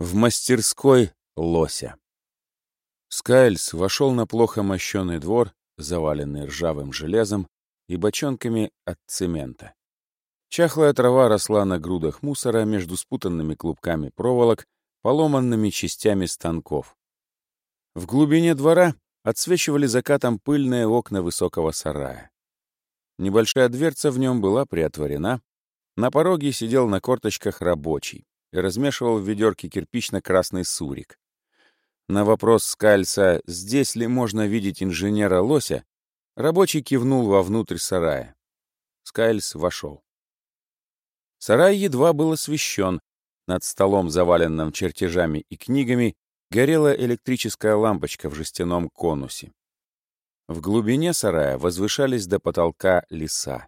В мастерской лося. Скайльс вошел на плохо мощенный двор, заваленный ржавым железом и бочонками от цемента. Чахлая трава росла на грудах мусора между спутанными клубками проволок, поломанными частями станков. В глубине двора отсвечивали закатом пыльные окна высокого сарая. Небольшая дверца в нем была приотворена. На пороге сидел на корточках рабочий и размешивал в ведерке кирпично-красный сурик. На вопрос Скальса, здесь ли можно видеть инженера Лося, рабочий кивнул вовнутрь сарая. Скайльс вошел. Сарай едва был освещен. Над столом, заваленным чертежами и книгами, горела электрическая лампочка в жестяном конусе. В глубине сарая возвышались до потолка леса.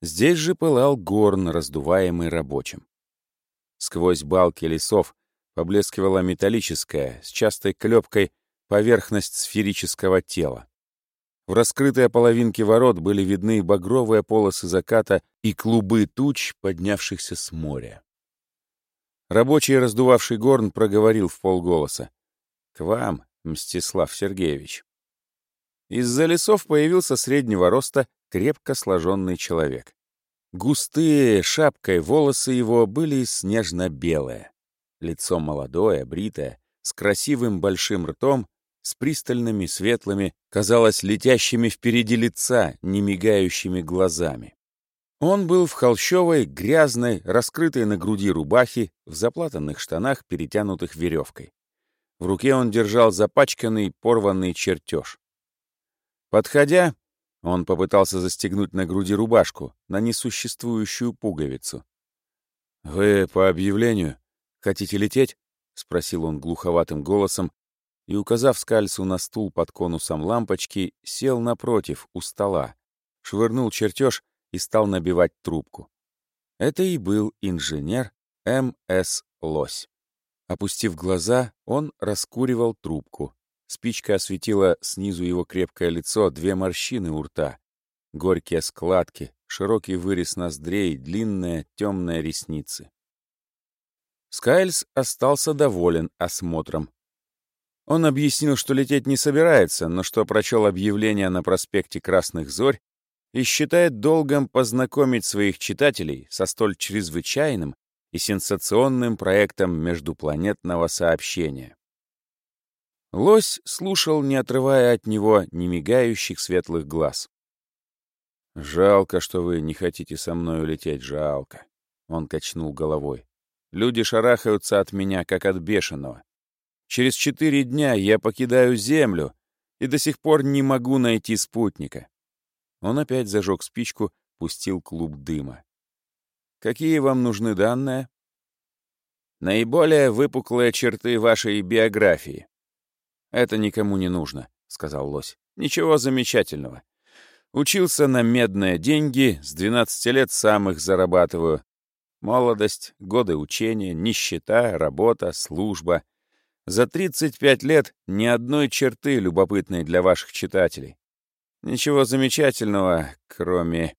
Здесь же пылал горн, раздуваемый рабочим. Сквозь балки лесов поблескивала металлическая, с частой клепкой, поверхность сферического тела. В раскрытые половинки ворот были видны багровые полосы заката и клубы туч, поднявшихся с моря. Рабочий, раздувавший горн, проговорил в полголоса. «К вам, Мстислав Сергеевич». Из-за лесов появился среднего роста, крепко сложенный человек. Густые шапкой волосы его были снежно-белые. Лицо молодое, бритое, с красивым большим ртом с пристальными, светлыми, казалось, летящими впереди лица, не мигающими глазами. Он был в холщовой, грязной, раскрытой на груди рубахе, в заплатанных штанах, перетянутых веревкой. В руке он держал запачканный, порванный чертеж. Подходя, он попытался застегнуть на груди рубашку, на несуществующую пуговицу. «Вы по объявлению хотите лететь?» — спросил он глуховатым голосом, и, указав скальцу на стул под конусом лампочки, сел напротив, у стола, швырнул чертеж и стал набивать трубку. Это и был инженер М.С. Лось. Опустив глаза, он раскуривал трубку. Спичка осветила снизу его крепкое лицо две морщины у рта, горькие складки, широкий вырез ноздрей, длинные темные ресницы. Скайльс остался доволен осмотром. Он объяснил, что лететь не собирается, но что прочел объявление на проспекте Красных Зорь и считает долгом познакомить своих читателей со столь чрезвычайным и сенсационным проектом междупланетного сообщения. Лось слушал, не отрывая от него немигающих светлых глаз. «Жалко, что вы не хотите со мной улететь, жалко», — он качнул головой. «Люди шарахаются от меня, как от бешеного. Через четыре дня я покидаю Землю и до сих пор не могу найти спутника. Он опять зажег спичку, пустил клуб дыма. Какие вам нужны данные? Наиболее выпуклые черты вашей биографии. Это никому не нужно, сказал лось. Ничего замечательного. Учился на медные деньги, с 12 лет сам их зарабатываю. Молодость, годы учения, нищета, работа, служба — за 35 лет ни одной черты, любопытной для ваших читателей. Ничего замечательного, кроме...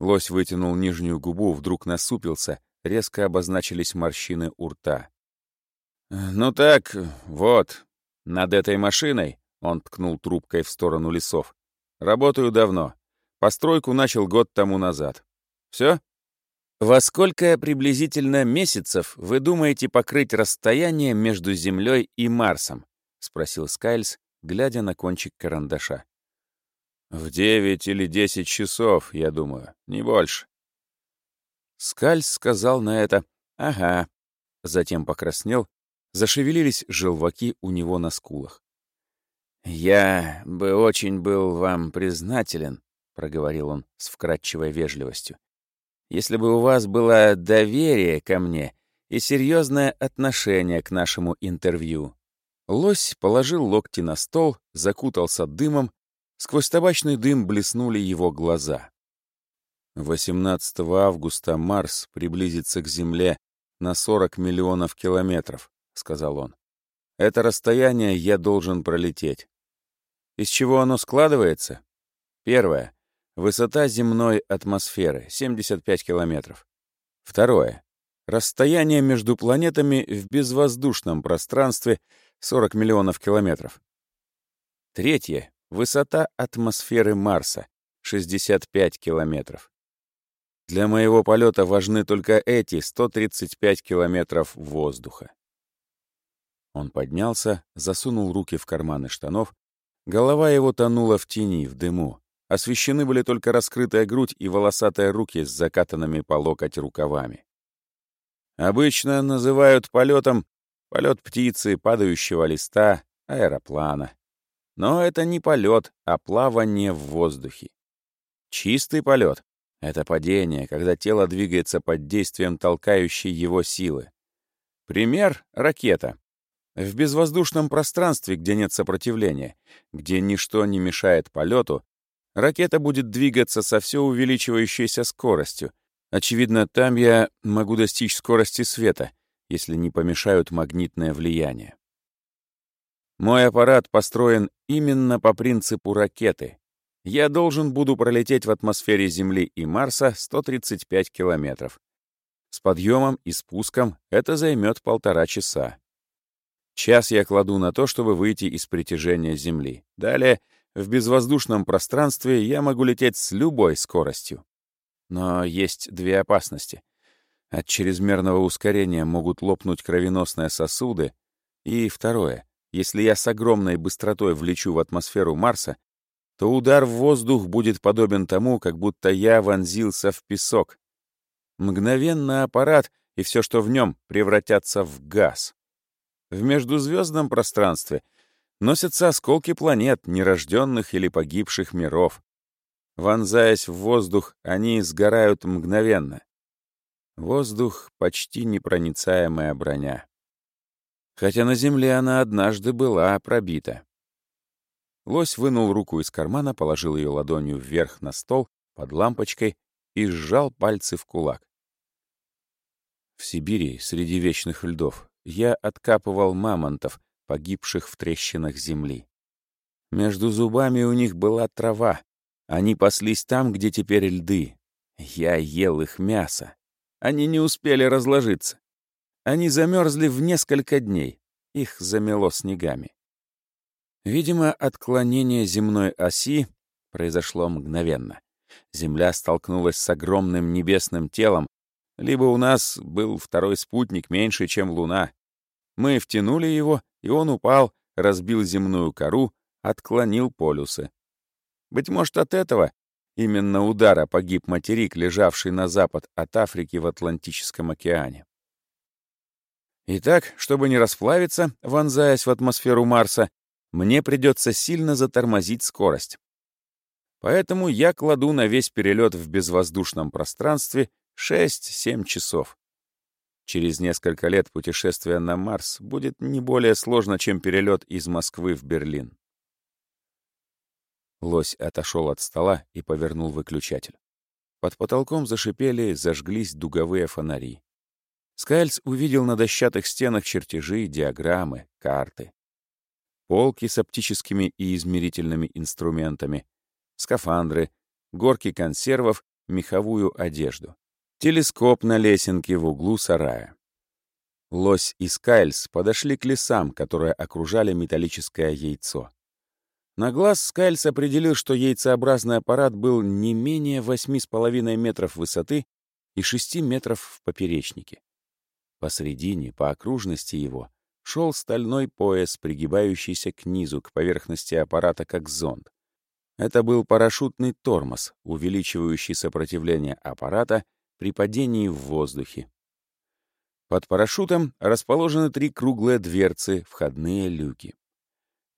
Лось вытянул нижнюю губу, вдруг насупился, резко обозначились морщины у рта. «Ну так, вот, над этой машиной», — он ткнул трубкой в сторону лесов, — «работаю давно. Постройку начал год тому назад. Все? Во сколько приблизительно месяцев вы думаете покрыть расстояние между Землей и Марсом? спросил Скайльс, глядя на кончик карандаша. В девять или десять часов, я думаю, не больше. Скальс сказал на это «Ага». Затем покраснел, зашевелились желваки у него на скулах. «Я бы очень был вам признателен», — проговорил он с вкрадчивой вежливостью, если бы у вас было доверие ко мне и серьезное отношение к нашему интервью». Лось положил локти на стол, закутался дымом, сквозь табачный дым блеснули его глаза. 18 августа Марс приблизится к Земле на 40 миллионов километров, — сказал он. Это расстояние я должен пролететь. Из чего оно складывается? Первое. Высота земной атмосферы — 75 километров. Второе. Расстояние между планетами в безвоздушном пространстве 40 миллионов километров. Третье — высота атмосферы Марса — 65 километров. Для моего полета важны только эти 135 километров воздуха. Он поднялся, засунул руки в карманы штанов. Голова его тонула в тени, в дыму. Освещены были только раскрытая грудь и волосатые руки с закатанными по локоть рукавами. Обычно называют полетом полет птицы, падающего листа, аэроплана. Но это не полет, а плавание в воздухе. Чистый полет — это падение, когда тело двигается под действием толкающей его силы. Пример — ракета. В безвоздушном пространстве, где нет сопротивления, где ничто не мешает полету, ракета будет двигаться со все увеличивающейся скоростью, Очевидно, там я могу достичь скорости света, если не помешают магнитное влияние. Мой аппарат построен именно по принципу ракеты. Я должен буду пролететь в атмосфере Земли и Марса 135 километров. С подъемом и спуском это займет полтора часа. Час я кладу на то, чтобы выйти из притяжения Земли. Далее, в безвоздушном пространстве я могу лететь с любой скоростью. Но есть две опасности. От чрезмерного ускорения могут лопнуть кровеносные сосуды. И второе. Если я с огромной быстротой влечу в атмосферу Марса, то удар в воздух будет подобен тому, как будто я вонзился в песок. Мгновенно аппарат и все, что в нем, превратятся в газ. В междузвездном пространстве носятся осколки планет, нерожденных или погибших миров. Вонзаясь в воздух, они сгорают мгновенно. Воздух — почти непроницаемая броня. Хотя на земле она однажды была пробита. Лось вынул руку из кармана, положил ее ладонью вверх на стол под лампочкой и сжал пальцы в кулак. В Сибири, среди вечных льдов, я откапывал мамонтов, погибших в трещинах земли. Между зубами у них была трава, они паслись там, где теперь льды. Я ел их мясо. Они не успели разложиться. Они замерзли в несколько дней. Их замело снегами. Видимо, отклонение земной оси произошло мгновенно. Земля столкнулась с огромным небесным телом, либо у нас был второй спутник меньше, чем Луна. Мы втянули его, и он упал, разбил земную кору, отклонил полюсы. Быть может, от этого именно удара погиб материк, лежавший на запад от Африки в Атлантическом океане. Итак, чтобы не расплавиться, вонзаясь в атмосферу Марса, мне придется сильно затормозить скорость. Поэтому я кладу на весь перелет в безвоздушном пространстве 6-7 часов. Через несколько лет путешествие на Марс будет не более сложно, чем перелет из Москвы в Берлин. Лось отошел от стола и повернул выключатель. Под потолком зашипели, зажглись дуговые фонари. Скайльс увидел на дощатых стенах чертежи, диаграммы, карты. Полки с оптическими и измерительными инструментами, скафандры, горки консервов, меховую одежду. Телескоп на лесенке в углу сарая. Лось и Скайльс подошли к лесам, которые окружали металлическое яйцо. На глаз Скайльс определил, что яйцеобразный аппарат был не менее 8,5 метров высоты и 6 метров в поперечнике. Посредине, по окружности его, шел стальной пояс, пригибающийся к низу, к поверхности аппарата, как зонд. Это был парашютный тормоз, увеличивающий сопротивление аппарата при падении в воздухе. Под парашютом расположены три круглые дверцы, входные люки.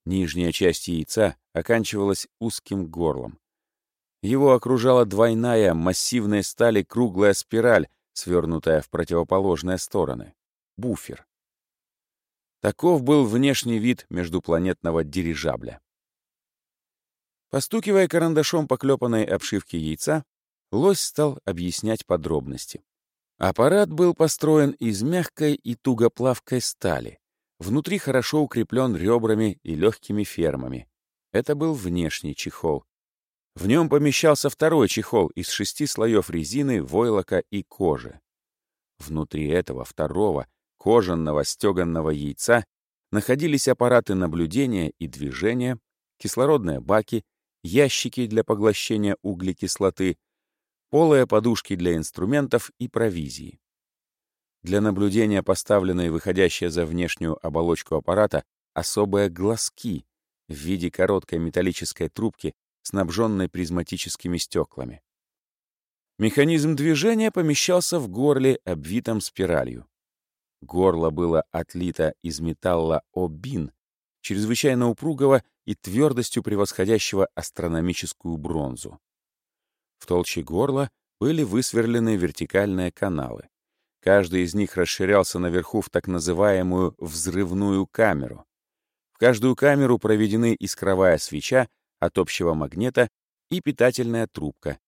Нижняя часть яйца оканчивалась узким горлом. Его окружала двойная, массивной стали круглая спираль, свернутая в противоположные стороны. Буфер. Таков был внешний вид междупланетного дирижабля. Постукивая карандашом по клепанной обшивке яйца, лось стал объяснять подробности. Аппарат был построен из мягкой и тугоплавкой стали. Внутри хорошо укреплен ребрами и легкими фермами. Это был внешний чехол. В нем помещался второй чехол из шести слоев резины, войлока и кожи. Внутри этого второго, кожаного стеганного яйца находились аппараты наблюдения и движения, кислородные баки, ящики для поглощения углекислоты, полые подушки для инструментов и провизии. Для наблюдения поставленные выходящие за внешнюю оболочку аппарата особые глазки в виде короткой металлической трубки, снабженной призматическими стеклами. Механизм движения помещался в горле, обвитом спиралью. Горло было отлито из металла обин, чрезвычайно упругого и твердостью превосходящего астрономическую бронзу. В толще горла были высверлены вертикальные каналы. Каждый из них расширялся наверху в так называемую взрывную камеру. В каждую камеру проведены искровая свеча от общего магнета и питательная трубка.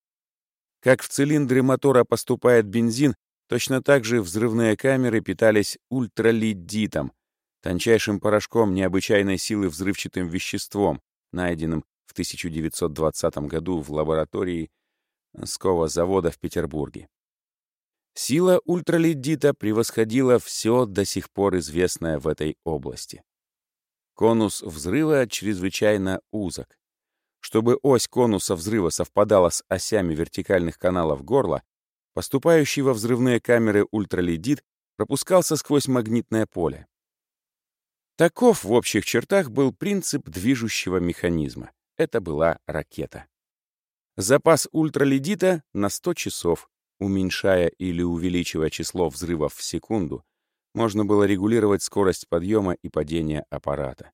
Как в цилиндре мотора поступает бензин, точно так же взрывные камеры питались ультралидитом, тончайшим порошком необычайной силы взрывчатым веществом, найденным в 1920 году в лаборатории Ского завода в Петербурге. Сила ультралидита превосходила все до сих пор известное в этой области. Конус взрыва чрезвычайно узок. Чтобы ось конуса взрыва совпадала с осями вертикальных каналов горла, поступающий во взрывные камеры ультралидит пропускался сквозь магнитное поле. Таков в общих чертах был принцип движущего механизма. Это была ракета. Запас ультралидита на 100 часов, Уменьшая или увеличивая число взрывов в секунду, можно было регулировать скорость подъема и падения аппарата.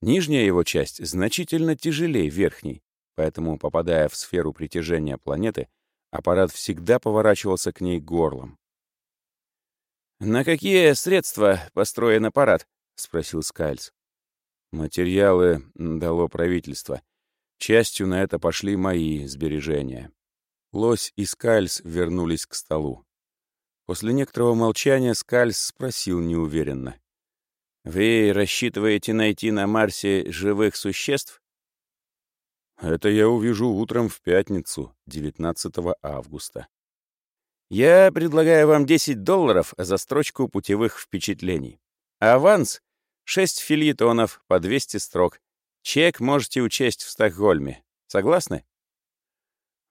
Нижняя его часть значительно тяжелее верхней, поэтому, попадая в сферу притяжения планеты, аппарат всегда поворачивался к ней горлом. «На какие средства построен аппарат?» — спросил Скальц. «Материалы дало правительство. Частью на это пошли мои сбережения. Лось и Скальс вернулись к столу. После некоторого молчания Скальс спросил неуверенно. «Вы рассчитываете найти на Марсе живых существ?» «Это я увижу утром в пятницу, 19 августа». «Я предлагаю вам 10 долларов за строчку путевых впечатлений. Аванс — 6 филитонов по 200 строк. Чек можете учесть в Стокгольме. Согласны?»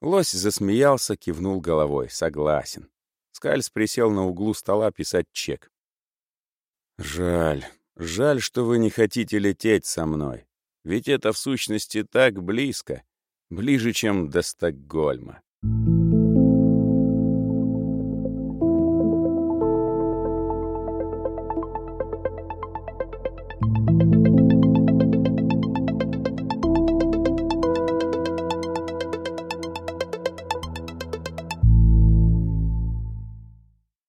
Лось засмеялся, кивнул головой. Согласен. Скальс присел на углу стола писать чек. «Жаль, жаль, что вы не хотите лететь со мной. Ведь это в сущности так близко, ближе, чем до Стокгольма».